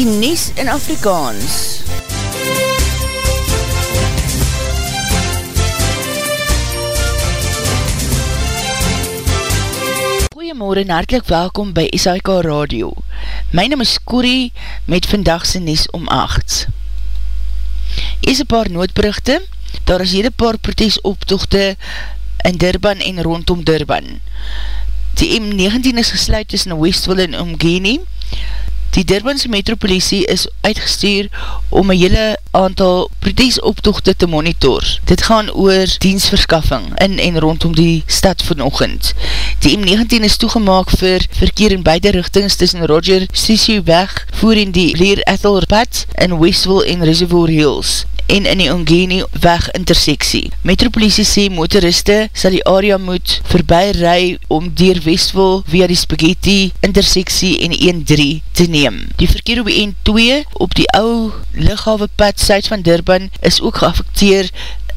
die Nies in Afrikaans. Goeiemorgen en hartelijk welkom by SAIK Radio. My naam is Corrie met vandagse Nies om 8. Ees een paar noodberichte, daar is hele paar protesoptochte in Durban en rondom Durban. Die M19 is gesluit tussen Westville en Omgeni, Die Durbanse metropolisie is uitgestuur om een hele aantal protesoptochte te monitor. Dit gaan oor diensverskaffing in en rondom die stad vanochtend. Die M19 is toegemaak vir verkeer in beide richtings tussen Roger Sissy weg voer in die Leer Ethel pad in Westville en Reservoir Hills en in die Ongeni weg interseksie. Metropolisie sê motoriste sal die area moet voorbij ry om dier Westville via die Spaghetti interseksie en 1-3 te neem. Die verkeer op die N2 op die ou lichawe pad suid van Durban is ook geaffekteer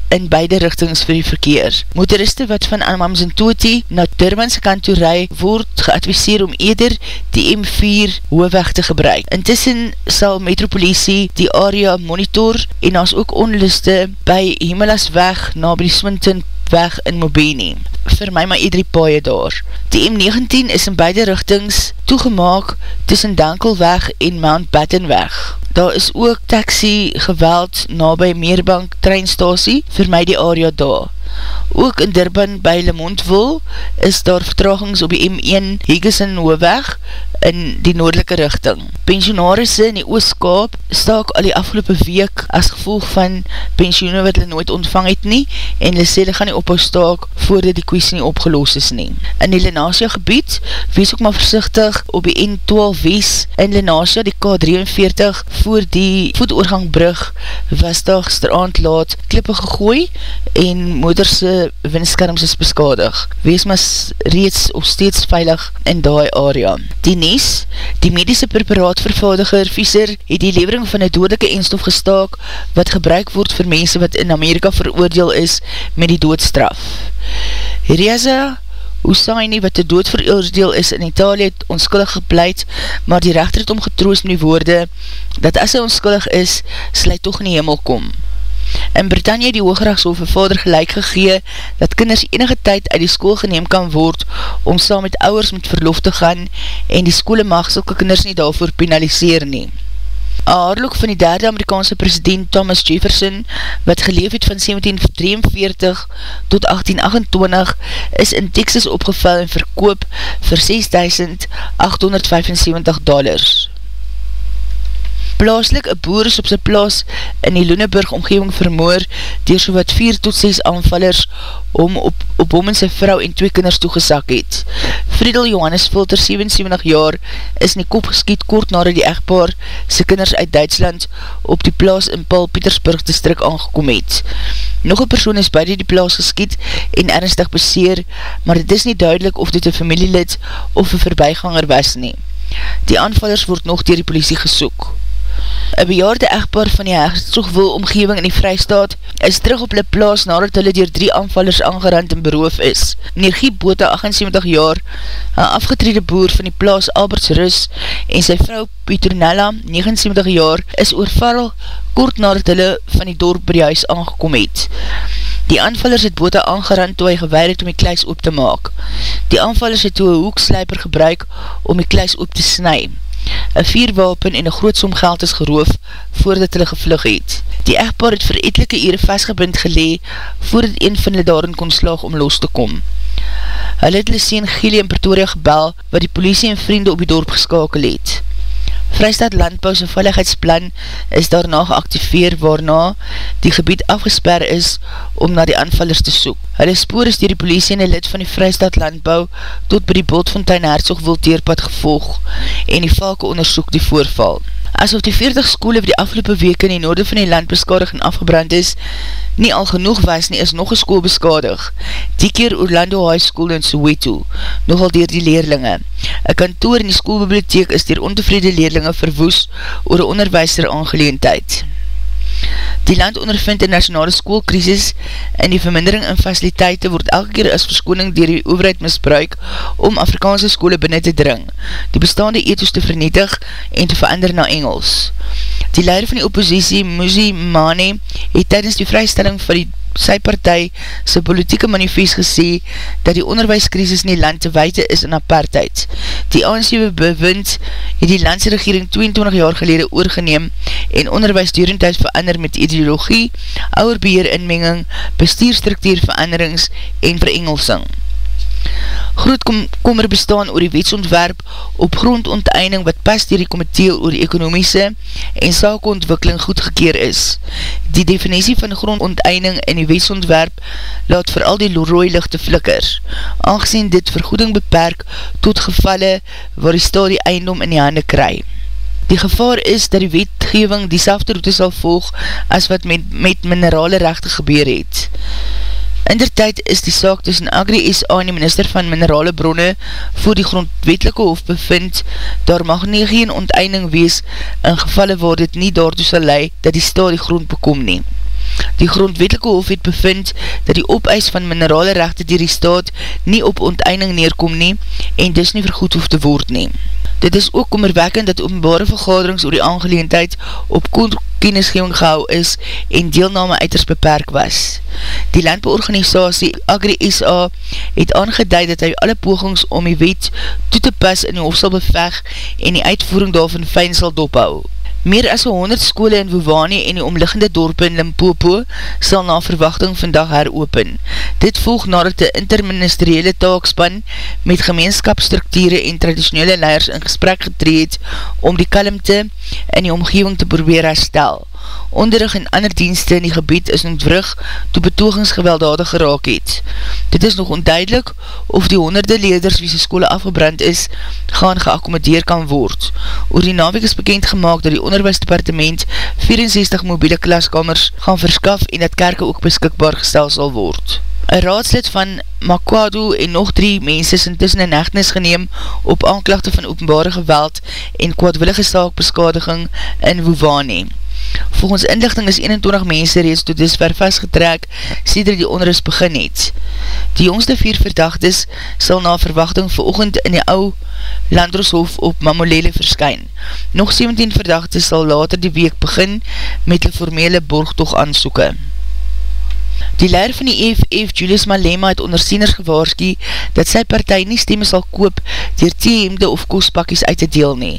in beide richtings vir die verkeer. Motoriste wat van Amamsentoti na Durbanse kant toe rij, word geadviseer om eder die M4 hoofweg te gebruik. Intussen sal metropolisie die area monitor en as ook onluste by Himelas weg na by die Swinton weg in Mobeni. Vir my maar iedere paaie daar. Die M19 is in beide richtings toegemaak tussen Dankelweg en Mount Batten weg. Daar is ook taxi geweld na by Meerbank treinstasie vir my die area daar. Ook in Durban by Lemondville is daar vertragings op die M1 Hegeson Hoofweg in die noordelike richting. Pensionarisse in die Ooskaap staak al die afgelopen week as gevolg van pensioene wat hulle nooit ontvang het nie en hulle sê hulle gaan nie ophou staak voordat die kwestie nie opgeloos is nie. In die Lenasia gebied wees ook maar versichtig op die N12 Wies in Lenasia die K43 voor die voetoorgangbrug was daar gisteravond laat klippe gegooi en moederse windskerms is beskadig. Wees maar reeds of steeds veilig in die area. Die NES, die medische preparaatvervaardiger Fieser, het die levering van die doodike eenstof gestaak wat gebruik word vir mense wat in Amerika veroordeel is met die doodstraf. Reza Hussaini, wat de dood veroordeel is in Italië, het onskullig gepleit, maar die rechter het omgetroos met die woorde, dat as hy onskullig is, sal hy toch in die hemel kom. In Britannia die Hoogrechtshof een vader gelijk gegee dat kinders enige tyd uit die school geneem kan word om saam met ouwers met verlof te gaan en die skole mag sylke kinders nie daarvoor penaliseer nie. Een haarloek van die derde Amerikaanse president Thomas Jefferson, wat geleef het van 1743 tot 1828, is in Texas opgeval en verkoop vir 6.875 dollars. Plaaslik, een boer is op sy plaas in die Loeneburg omgeving vermoor dier so wat 4 tot 6 aanvallers om op, op hom en sy vrou en twee kinders toegesak het. Friedel Johannes Filter, 77 jaar, is in die kop geskiet kort nadat die echtpaar sy kinders uit Duitsland op die plaas in Paul Petersburg distrik aangekom het. Nog een persoon is buiten die plaas geskiet en ernstig beseer, maar het is nie duidelik of dit een familielid of een voorbijganger was nie. Die aanvallers word nog dier die politie gesoek. Een bejaarde echtpaar van die herzoegwil omgeving in die vrystaat is terug op hulle plaas nadat hulle dier drie aanvallers aangerand en beroof is. Meneer Giep Bota, 78 jaar, een afgetrede boer van die plaas Alberts Rus en sy vrou Petronella, 79 jaar, is oorval kort nadat hulle van die dorp by die huis aangekom het. Die aanvallers het Bota aangerand toe hy gewaar het om die kluis op te maak. Die aanvallers het toe een hoekslijper gebruik om die kluis op te snij. Een vierwapen en een groot som geld is geroof voordat hulle gevlug het. Die echtpaar het vir etelike ere vastgebind gelee voordat een van hulle daarin kon slaag om los te kom. Hulle het hulle sien Gili in Pretoria gebel wat die politie en vriende op die dorp geskakel het. Vrystaat Landbouwse Veiligheidsplan is daarna geactiveer waarna die gebied afgesper is om na die aanvallers te soek. Hulle spoor is dier die politie en die lid van die Vrystaat Landbouw tot by die Bootfontein Herzog Wilteerpad gevolg en die valke onderzoek die voorval. Asof die 40 skole vir die afgelopen week in die noorde van die land beskadig en afgebrand is, nie al genoeg was nie, is nog een school beskadig. Die keer Orlando High School in Soweto, nogal dier die leerlinge. Een kantoor in die schoolbibliotheek is dier ontevrede leerlinge verwoes oor een onderwijster aangeleendheid. Die land ondervind in nationale schoolkrisis en die vermindering in faciliteite word elke keer as verskoning dier die overheid misbruik om Afrikaanse skole binnen te dring, die bestaande ethos te vernietig en te verander na Engels. Die leider van die oppositie, Muzi Mane, het tydens die vrystelling van die sy partij sy politieke manifest gesê dat die onderwijskrisis in die land te weite is in apartheid. Die ANC bewind het die landse regering 22 jaar gelede oorgeneem en onderwijs durendheid verander met ideologie, ouwerbeheer inmenging, bestuurstruktuur veranderings en verengelsing groot kom, kommer bestaan oor die wetsontwerp op grondonteinding wat pas dier die komitee oor die ekonomiese en saakontwikkeling goedgekeer is. Die definitie van grondonteinding in die wetsontwerp laat vooral die rooi lichte flikker, aangezien dit vergoeding beperk tot gevalle waar die staal die eindom in die hande kry. Die gevaar is dat die wetgeving die selfde route sal volg as wat met, met minerale rechte gebeur het. Indertijd is die saak tussen Agri-SA en die minister van minerale bronne voor die grondwetelike hof bevind, daar mag nie geen onteinding wees in gevalle waar dit nie daartoe sal lei dat die sta die grond bekom nie. Die grondwetelike hof het bevind dat die opeis van minerale rechte dier die staat nie op onteinding neerkom nie en dis nie vergoed hoef te word nie. Dit is ook kommerwekkend dat openbare vergaderings oor die aangeleendheid op kennisgeving gehou is en deelname uiters beperk was. Die landbeorganisatie Agri-SA het aangeduid dat hy alle pogings om die wet toe te pas in die hof sal beveg en die uitvoering daarvan fijn sal dophou. Meer as 100 skole in Wovani en die omliggende dorpe in Limpopo sal na verwachting vandag heropen. Dit volg nadat die interministeriële taakspan met gemeenskapsstrukture en traditionele leiders in gesprek getreed om die kalmte in die omgeving te probeer herstel onderrig en ander dienste in die gebied is ontwrig toe betogingsgewelddadig geraak het. Dit is nog onduidelik of die honderde leerders wie sy skole afgebrand is, gaan geaccommodeer kan word. Oor die naweek is bekend gemaakt dat die onderwijsdepartement 64 mobiele klaskamers gaan verskaf en dat kerke ook beskikbaar gestel sal word. Een raadslid van Makwado en nog drie mense is intussen in hechtenis geneem op aanklachte van openbare geweld en kwaadwillige saakbeskadiging in Wuvane. Volgens inlichting is 21 mense reeds tot disver vastgetrek sêder die onrust begin het. Die jongste vier verdachtes sal na verwachting veroogend in die ou Landroshof op Mamolele verskyn. Nog 17 verdachtes sal later die week begin met die formele borgtoog aansoeken. Die leider van die EFF, Julius Malema, het ondersteuners gewaarski dat sy partij nie stemme sal koop dier theehemde of kostpakkies uit te deel nie.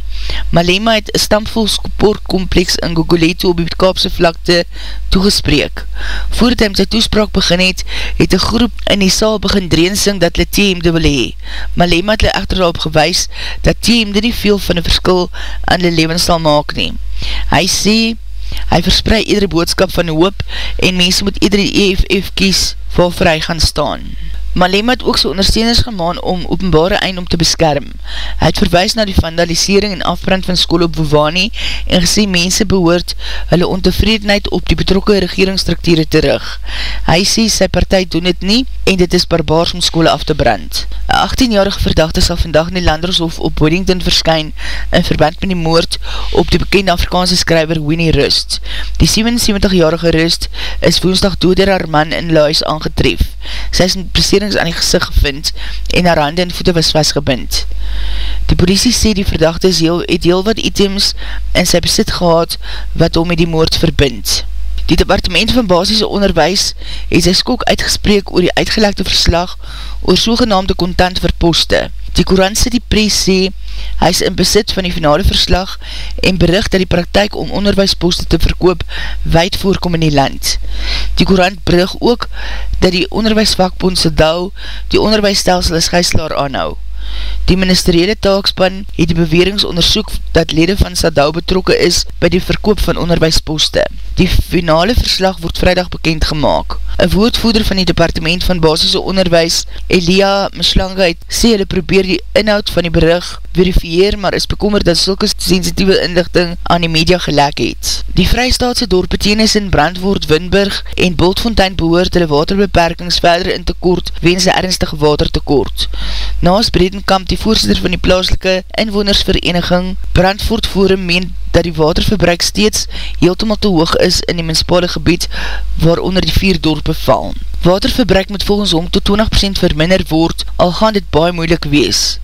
Malema het een stampvol sportkompleks in Gogoleto op die Kaapse vlakte toegespreek. Voordat hy met sy toespraak begin het, het die groep in die saal begin dreensing dat hulle theehemde wil hee. Malema het hulle echter daarop gewys dat theehemde nie veel van die verskil aan hulle levens sal maak nie. Hy sê, Hy verspreid iedere boodskap van hoop en mense moet iedere EFF kies waarvoor hy gaan staan. Malema het ook sy ondersteuners gemaan om openbare eindom te beskerm. Hy het verwijs na die vandalisering en afbrand van school op Wovani en gesê mense behoort hulle ontevredenheid op die betrokke regeringsstrukture terug. Hy sê sy partij doen het nie en dit is barbaars om school af te brand. Een 18-jarige verdachte sal vandag in die Landershof op Boddington verskyn in verband met die moord op die bekende Afrikaanse skryver Winnie Rust. Die 77-jarige Rust is woensdag dood door haar man in Luis aangetref. Sy is in beserings aan die gezicht gevind en haar hande en voete was vastgebind. Die politie sê die verdachte is heel, het heel wat items in sy besit gehad wat om met die moord verbind. Die departement van basisse onderwijs het sy skok uitgespreek oor die uitgelekte verslag oor sogenaamde kontant verposte. Die Courant sê die pres sê, hy is in besit van die finale verslag en bericht dat die praktijk om onderwijsposte te verkoop wijd voorkom in die land. Die Courant bericht ook dat die onderwijsvakbond se dou die onderwijsstelsel as gijslaar aanhou. Die ministeriële taakspan het die beweringsonderzoek dat lede van Sadao betrokke is by die verkoop van onderwijsposte. Die finale verslag word vrijdag bekend gemaakt. Een woordvoeder van die departement van basisse onderwijs, Elia Mislanga, het sê hulle probeer die inhoud van die berig verifieer, maar is bekommer dat sulke sensitieve inlichting aan die media gelek het. Die vrystaatse dorpetenis in Brandwoord, Winburg en Bultfontein behoort hulle waterbeperkings verder in tekort wens een ernstige watertekort. Naast Bredenkamp, die voorzitter van die plaaslike inwonersvereniging Brandvoort Forum, meen dat die waterverbruik steeds heeltemal te hoog is in die menspale gebied waaronder die vier dorpe val. Waterverbruik moet volgens hom tot 20% verminder word, al gaan dit baie moeilik wees.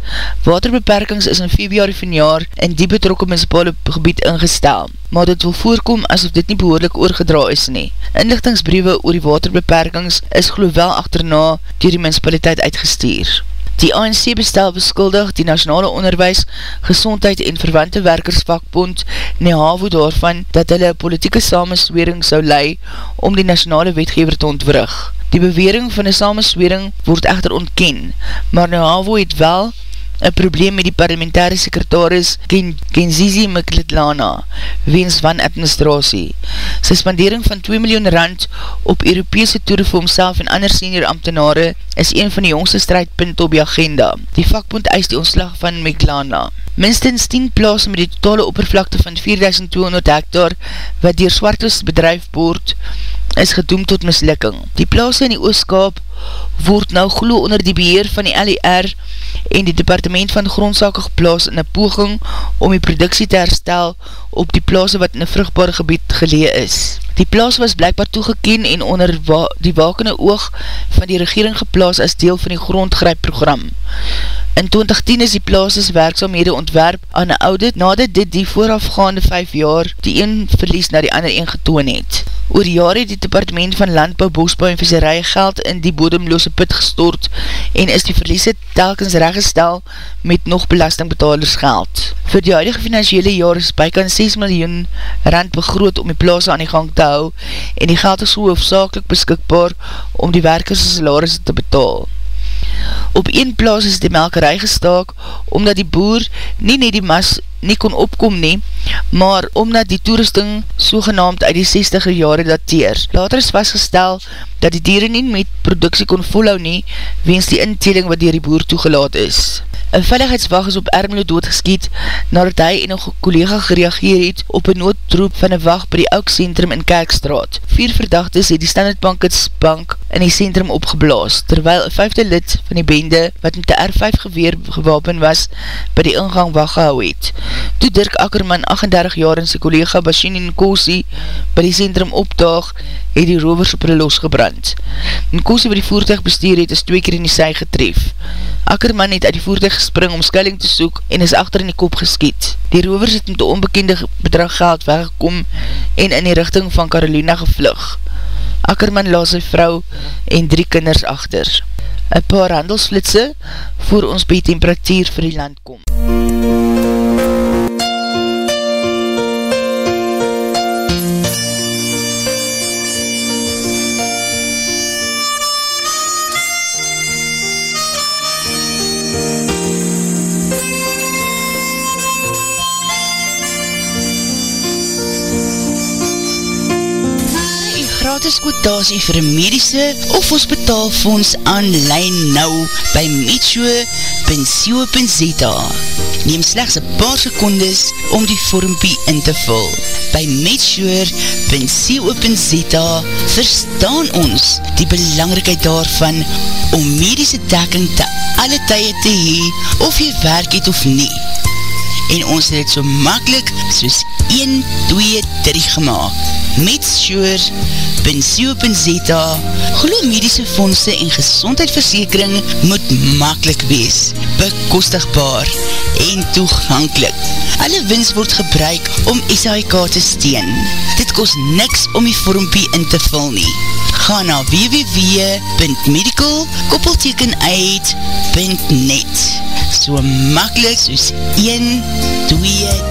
Waterbeperkings is in februari van jaar in die betrokke menspale gebied ingestel, maar dit wil voorkom asof dit nie behoorlik oorgedra is nie. Inlichtingsbriewe oor die waterbeperkings is geloof wel achterna dier die menspaliteit uitgestuur. Die ANC bestel beskuldig die Nationale Onderwijs, Gezondheid en Verwante Werkersvakbond NEHAVO daarvan dat hulle politieke samenswering sou lei om die nationale wetgever te ontwrig. Die bewering van die samenswering word echter ontken, maar NEHAVO het wel een probleem met die parlementaire sekretaris Ken Kenzizi Mklitlana, weens van administratie. Suspendering van 2 miljoen rand op Europese toere vir homself en ander senior ambtenare is een van die jongste strijdpunte op die agenda. Die vakbond eis die ontslag van Mklitlana. Minstens 10 plaas met die totale oppervlakte van 4200 hectare wat dier swartus bedrijf boord, is gedoemd tot mislukking. Die plaas in die ooskaap word nou glo onder die beheer van die LER en die departement van grondsake geplaas in een poging om die productie te herstel op die plaas wat in een vruchtbare gebied gelee is. Die plaas was blijkbaar toegeken en onder wa die wakende oog van die regering geplaas as deel van die grondgrijpprogram. In 2010 is die plaases werkzaamhede ontwerp aan een audit nadat dit die voorafgaande 5 jaar die een verlies na die ander een getoon het. Oor jaar het die departement van landbouw, bosbouw en viserij geld in die bodemloose put gestort en is die verliese telkens reggestel met nog belastingbetalers geld. Voor die huidige financiële jaar is bykans 6 miljoen rand begroot om die plaas aan die gang te hou en die geld is hoofdzakelik beskikbaar om die werkers salaris te betaal. Op een plaas is die melkerij gestaak, omdat die boer nie net die mas nie kon opkom nie, maar omdat die toerusting sogenaamd uit die 60er jare dateer. Later is vastgestel dat die dieren nie met productie kon volhou nie, wens die inteling wat dier die boer toegelaat is. Een veiligheidswag is op Ermelo doodgeskiet nadat hy en een collega gereageer het op een noodroep van een wacht by die Ouk Centrum in Kerkstraat. Vier verdachtes het die Standard Banketsbank in die centrum opgeblaas, terwyl een vijfde lid van die bende wat met die R5 geweer gewapen was by die ingang wacht gehou het. Toe Dirk Ackerman 38 jaar en sy collega Bashini Nkosi by die centrum opdaag, het die rovers op hulle losgebrand. Nkosi wat die voertuig bestuur het is twee keer in die sy getref. Ackerman het uit die voertuig gespring om skelling te soek en is achter in die kop geskiet. Die rovers het met die onbekende bedrag geld weggekom en in die richting van Carolina gevlug. Ackerman laat sy vrou en drie kinders achter. Een paar handelsflitse voor ons by temperatuur vir die land kom. Gratis kwotasie vir een medische of hospitaalfonds aanlijn nou by metshoe.co.za Neem slechts een paar secondes om die vormpie in te vul. By metshoe.co.za verstaan ons die belangrikheid daarvan om medische dekking te alle tye te hee of jy werk het of nie. En ons het het so makkelijk soos 1, 2, 3 gemaakt. Metshore.co.za Geloo medische fondse en gezondheidsversekering moet makkelijk wees, bekostigbaar en toegankelijk. Alle wins word gebruik om SHK te steen. Dit kost niks om die vormpie in te vul nie. Ga na www.medical-uit.net So makkelijk soos 1, 2, 3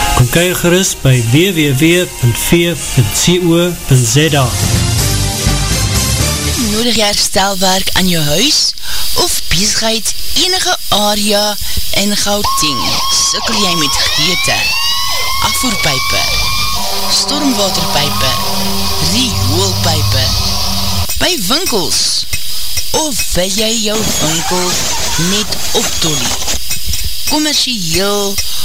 Kom kyk gerust by www.v.co.za Nodig jy herstelwerk aan jou huis of bezigheid enige area in Gauteng? Sikkel jy met geëte, afvoerpijpe, stormwaterpijpe, rioolpijpe, by winkels of wil jy jou winkel net optolie? Commercieel of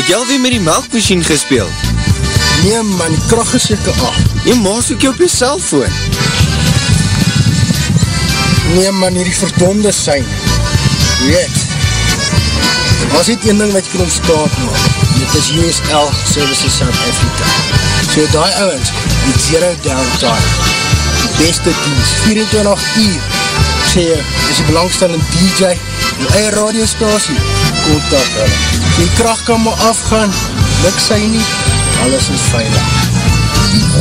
Het jy alweer met die melkmachine gespeeld? Nee man, die kracht is jyke af. Jy maas ook jy op jy cellfoon. Nee man, hier die verdonde sein. Weet, was dit een ding wat jy kan ontstaat man. Dit is USL Services South Africa. So die ouwens, die zero downtime. Die beste dienst, 24 uur. Sê jy, is die belangstellende DJ, die eie radiostasie, kontak hulle die kracht kan maar afgaan, luk sy nie, alles is veilig.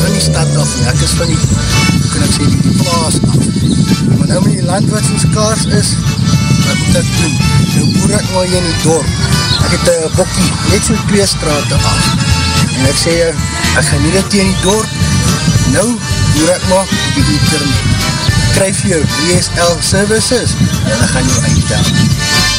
Van die stad af, ek is van die, hoe kan ek sê, die, plaas af. Maar nou met die land wat soos kaars is, wat moet ek doen? Nou boer ek maar hier in die dorp. Ek het een bokkie, net so twee straten af. En ek sê, ek gaan nie dit in die dorp, nou boer ek maar op die internet. Kryf jou ESL services, en ek gaan jou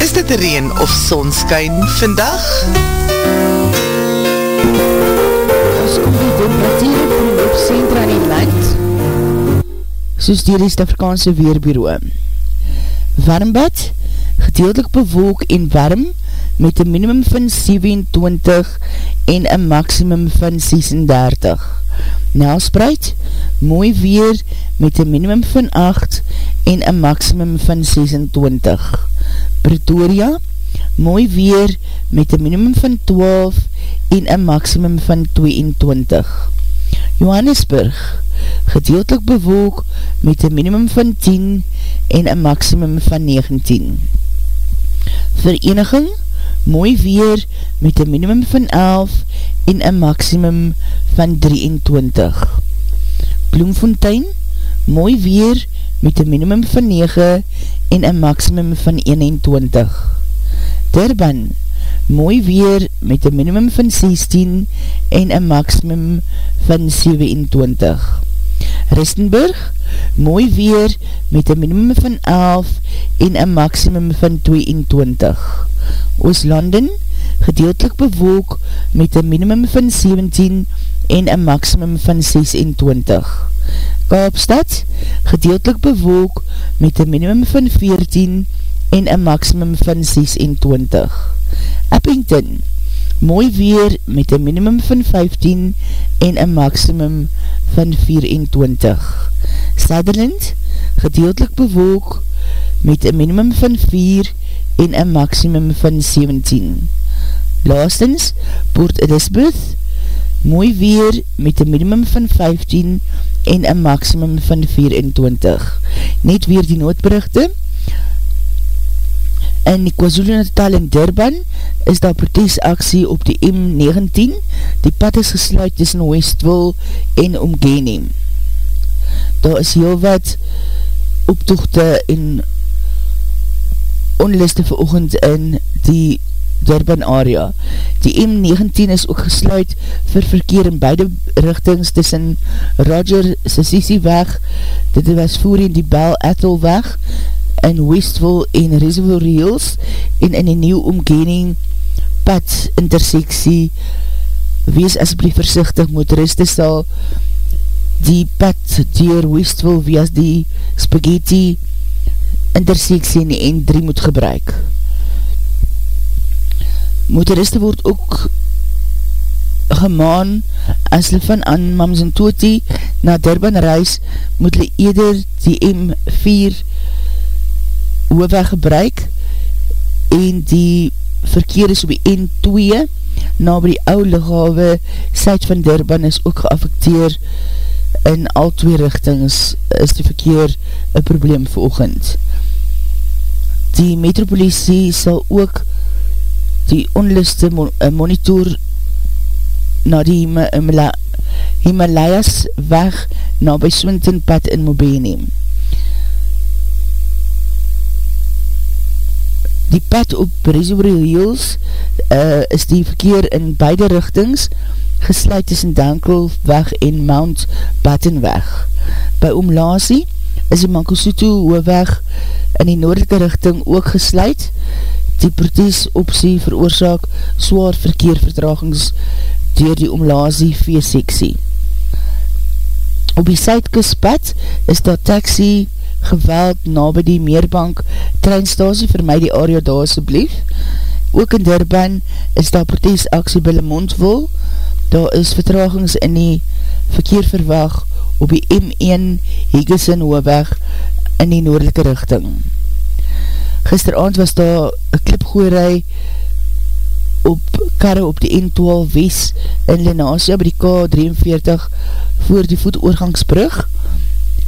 Is dit reen of sonskyn vandag? As kom die temperatuur van die hoofdcentra in die land, soos die Rest-Afrikaanse Weerbureau. Warmbad, gedeeltelik bewolk en warm met een minimum van 27 en een maximum van 36. Nelspreid, mooi weer met een minimum van 8 en een maximum van 26. Pretoria, mooi weer met een minimum van 12 en een maximum van 22. Johannesburg, gedeeltelik bewolk met een minimum van 10 en een maximum van 19. Vereniging, mooi weer met een minimum van 11 en een maximum van 23. Bloemfontein, mooi weer met een minimum van 9 en een maximum van 21. Durban, mooi weer met een minimum van 16 en een maximum van 27. Ristenburg, mooi weer met een minimum van 11 en een maximum van 22. Ooslanden, gedeeltelik bewolk met een minimum van 17 en een maximum van 26. Kaapstad, gedeeltelik bewolk met een minimum van 14 en een maximum van 26. Eppington, mooi weer met een minimum van 15 en een maximum van 24. Sutherland, gedeeltelik bewolk met een minimum van 4 en een maximum van 17. Laastens, Port Elizabeth, mooi weer met een minimum van 15 en een maximum van 24. Net weer die noodberichte, In die KwaZulu-Natal in Durban is daar protesaksie op die M19. Die pad is gesluit tussen Westville en Omgenem. Daar is heel wat optochte en onliste veroogend in die Durban area. Die M19 is ook gesluit vir verkeer in beide richtings tussen Roger Sissisi weg, dit was voorheen die Bell Ethel weg, in Westville en Reservoir Hills en in die nieuw omgening pad interseksie wees asblief versichtig motoriste sal die pad dier Westville via die spaghetti interseksie in die N3 moet gebruik motoriste word ook gemaan as hulle van aan Mamsentoti na Durban reis moet hulle eerder die M4 hoofweg gebruik en die verkeer is op die N2 na by die oude lighawe syd van Durban is ook geaffekteer in al twee richtings is die verkeer een probleem veroogend. Die metropolisie sal ook die onliste eh, monitor na die Himalayas weg na by Swinton pad in Mobee neem. die pad op Reservoir Hills uh, is die verkeer in beide richtings gesluit tussen Dankelweg en Mount Battenweg. By Omlasie is die Mankosuto hoofweg in die noordelike richting ook gesluit. Die protesoptie veroorzaak zwaar verkeervertragings door die Omlasie V-seksie. Op die Suidkuspad is dat taxi geweld na by die Meerbank treinstasie vir my die area daar asjeblief. Ook in Durban is daar protesaksie by Lemondville. Daar is vertragings in die verkeer verwag op die M1 Hegesin hoofweg in die noordelike richting. Gisteravond was daar een klipgoerij op karre op die N12 West in Lenasia by die K43 voor die voetoorgangsbrug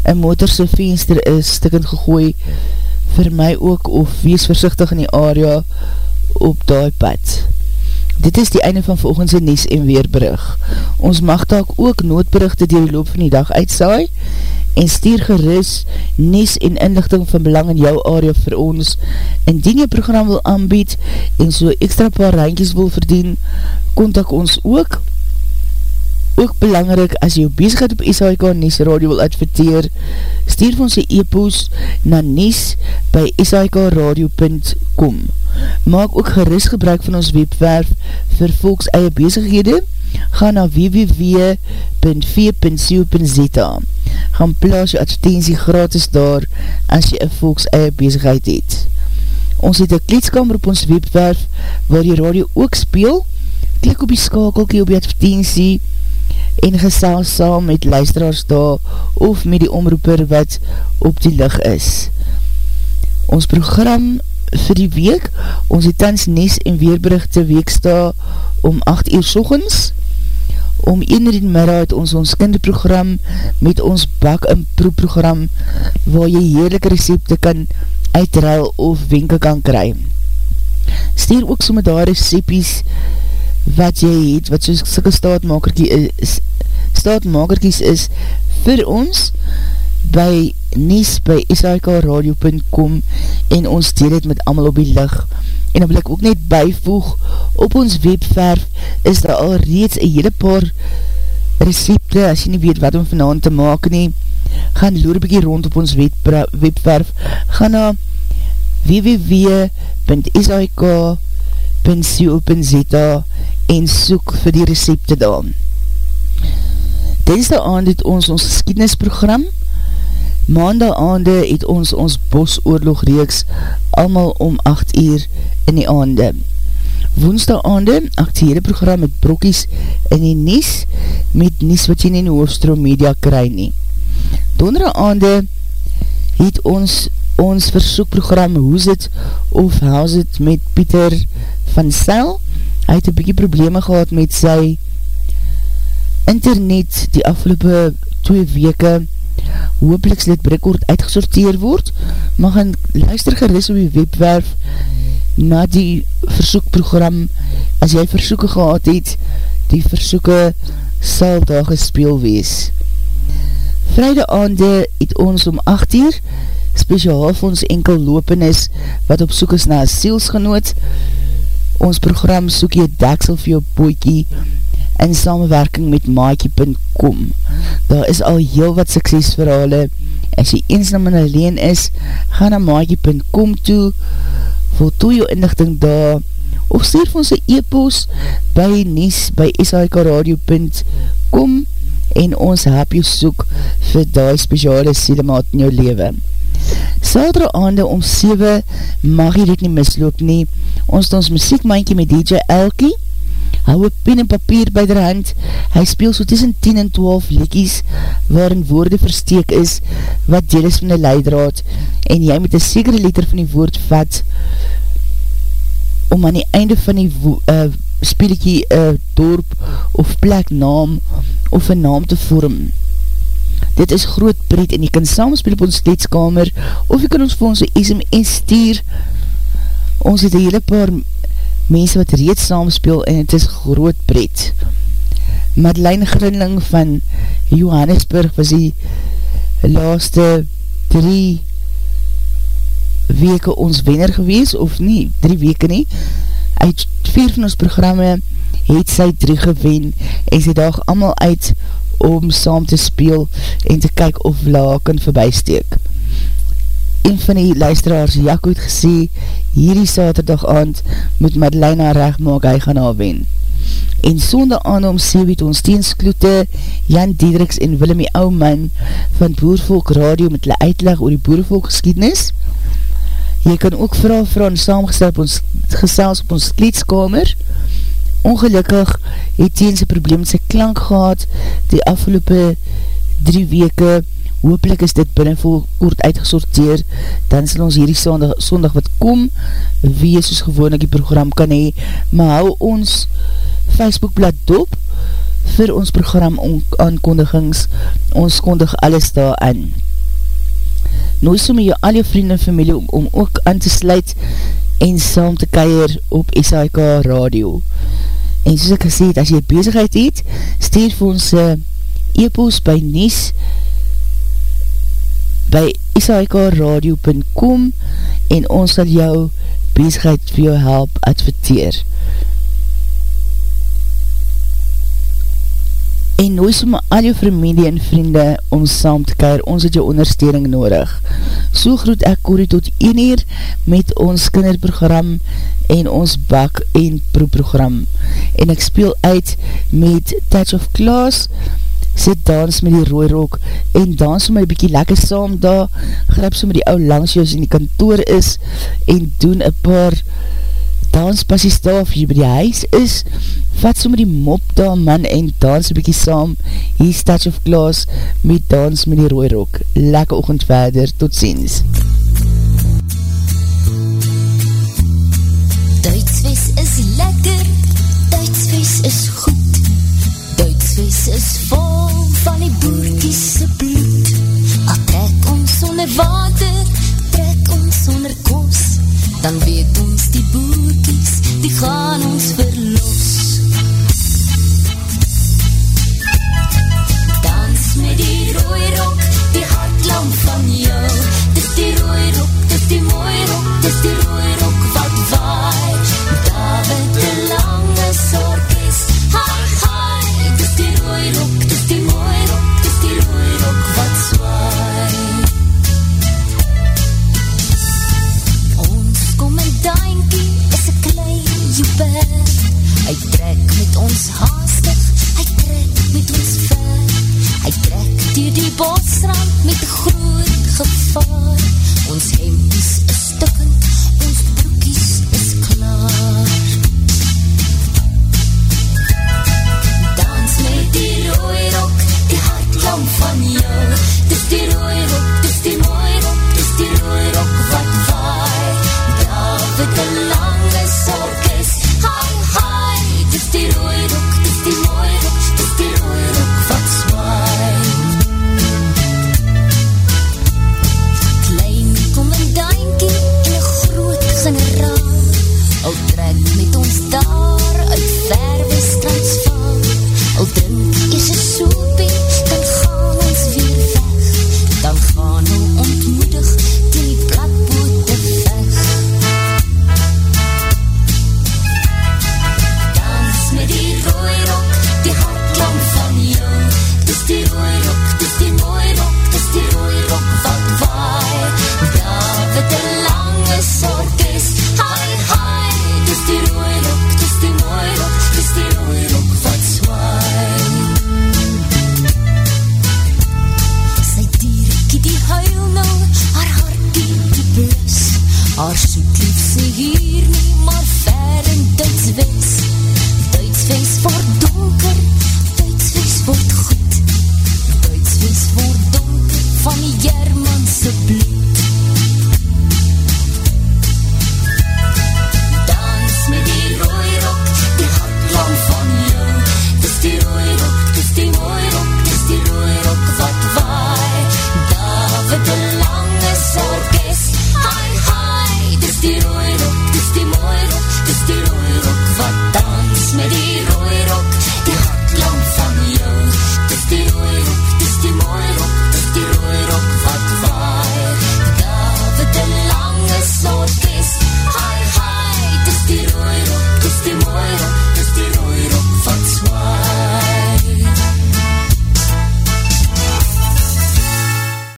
een motorse venster is stikkend gegooi vir my ook of wees versichtig in die area op die pad. Dit is die einde van volgens die Nies en Weerbrug. Ons mag taak ook noodberichte die die loop van die dag uitsaai en stuur geris Nies en inlichting van belang in jou area vir ons. Indien jy program wil aanbied en so extra paar randjes wil verdien, kontak ons ook ook belangrik as jy bezigheid op SHK Nies Radio wil adverteer, stuur ons die e-post na nies by shkradio.com. Maak ook gerust gebruik van ons webwerf vir volks eie bezighede, ga na www.v.co.za Gaan plaas jou advertentie gratis daar as jy een volks eie bezigheid het. Ons het een kleedskamer op ons webwerf waar die radio ook speel. Klik op die skakelkie op die advertentie en gesel saam met luisteraars daar of met die omroeper wat op die lig is. Ons program vir die week, ons het tans Nes en Weerberichte weeksta om 8 uur sochens. Om 1 uur in middag het ons ons kinderprogram met ons bak en proeprogram waar jy heerlijke recepte kan uitruil of wenke kan kry. Stuur ook somme daar recepties wat jy het, wat soos sikke staatmakerkie is, staatmakerkies is vir ons by nies by sikradio.com en ons deel het met amal op die lig en dan wil ek ook net bijvoeg op ons webverf is daar al reeds een hele paar recepte, as jy nie weet wat om vanavond te maak nie, gaan loer bykie rond op ons webverf gaan na www.sik.com www.co.za en soek vir die recepte daar. Dinsdag aand het ons ons geskiednisprogram, maandag aande het ons ons bosoorlog reeks allemaal om 8 uur in die aande. Woensdag aande, actiehede program met brokkies in die Nies, met Nies wat jy in die hoofdstroom media kry nie. Donderdag aande het ons ons versoekprogram Hoes het of House het met Pieter van Sel. Hy het een bykie probleme gehad met sy internet die afgelopen twee weke hoopelik sal het brekkord uitgesorteer word, maar gaan luister geris op die webwerf na die versoekprogram as jy versoeken gehad het die versoeken sal daar gespeel wees. Vrijde aande het ons om 8 uur speciaal vir ons enkel lopenis wat op soek is na sielsgenoot. Ons program soek jy deksel vir jou boekie in samenwerking met maakie.com. Daar is al heel wat suksesverhale. As jy eensnaam en alleen is, ga na maakie.com toe, voltooi jou inlichting daar, of stuur vir ons een e-post by nies by shikradio.com en ons help jou soek vir die speciale sielemaat in jou leven. Saterdag aande om 7 mag jy dit nie misloop nie. Ons het ons muziekmandje met DJ Elkie. Hou een pen en papier by der hand. Hy speel so tussen 10 en 12 likies waarin woorde versteek is wat deel is van die leidraad. En jy met een sekere liter van die woord vat om aan die einde van die uh, speeliekie uh, dorp of plek naam of een naam te vorm. Dit is groot breed en jy kan samenspeel op ons kleedskamer of jy kan ons vir ons SMS stuur. Ons het een hele paar mense wat reeds samenspeel en het is groot breed Madeleine Grinling van Johannesburg was die laaste drie weke ons wenner gewees of nie, drie weke nie uit vier van ons programme het sy drie gewen en sy dag allemaal uit om saam te speel en te kyk of La kan voorbijsteek. Een van die luisteraars, Jaco, het gesê, hierdie saterdag aand moet Madeleine recht maak, hy gaan al wen. En sonde aan om sê weet ons teenskloete, Jan Diedriks en Willemie Ouman van Boervolk Radio met hulle uitleg oor die Boervolk geskiednis. Jy kan ook vraag vraag en saamgestel op ons gesels op ons kleedskamer 0800 Ongelukkig het Tien sy probleem met sy klank gehad die afgelopen drie weke. Hoopelik is dit binnenvol kort uitgesorteer. Dan sal ons hierdie sondag, wat kom, wees soos gewoon ek die program kan hee. Maar hou ons Facebookblad dop vir ons program aankondigings. Ons kondig alles daar aan. Nou so met jou al jou vrienden en familie om, om ook aan te sluit en saam te keier op SHK Radio. En soos ek gesê het, as jy bezigheid het, stuur vir ons uh, e-post by Nies by shikradio.com en ons sal jou bezigheid vir jou help adverteer. en nooit so maar al jou familie en vriende om saam te keir, ons het jou ondersteuning nodig. So groet ek Corrie tot 1 uur met ons kinderprogram en ons bak en proprogram. En ek speel uit met Touch of Class sit dans met die rooi rok en dans om my bykie lekker saam daar, grip so met die ou langs jou as in die kantoor is en doen een paar danspassies daar of jy by die huis is, vat so met die mop daar man en dans bykie saam, hier Touch of Glass met dans met die rooi rok. Lekke oogend verder, tot ziens. Duitswis is lekker